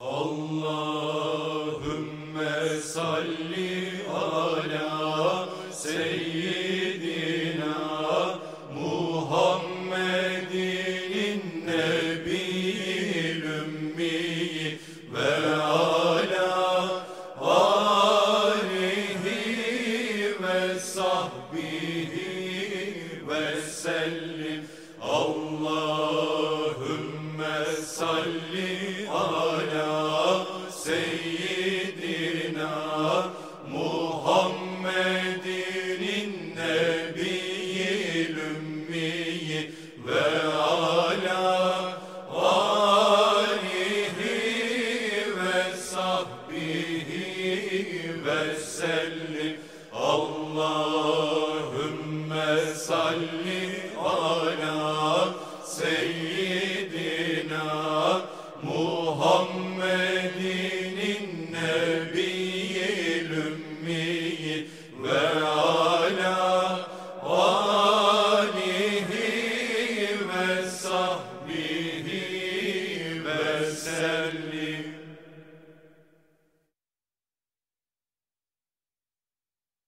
Allahümme salli ala seyyidina Muhammedin nebiyil ümmi ve ala alihi ve sahbihi ve sellim. Allahümme salli nebiyil ümmi ve ala alihi ve sahbihi ve sellim Allahümme salli ala seyyidina Muhammedin nebiyil ümmi ve ve sahbihi ve sellim